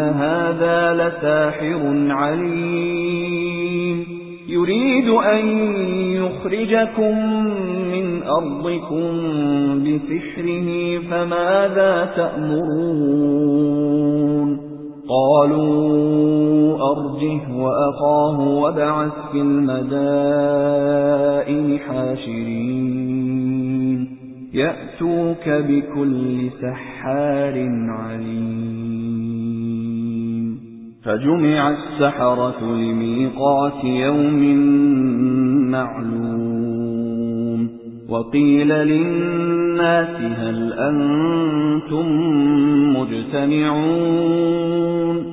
إن هذا لساحر عليم يريد أن يخرجكم من أرضكم بسحره فماذا تأمرون قالوا أرجه وأخاه وابعث في المدائن حاشرين يأتوك بكل سحار عليم فجمع السحرة لميقات يوم معلوم وقيل للناس هل أنتم مجتمعون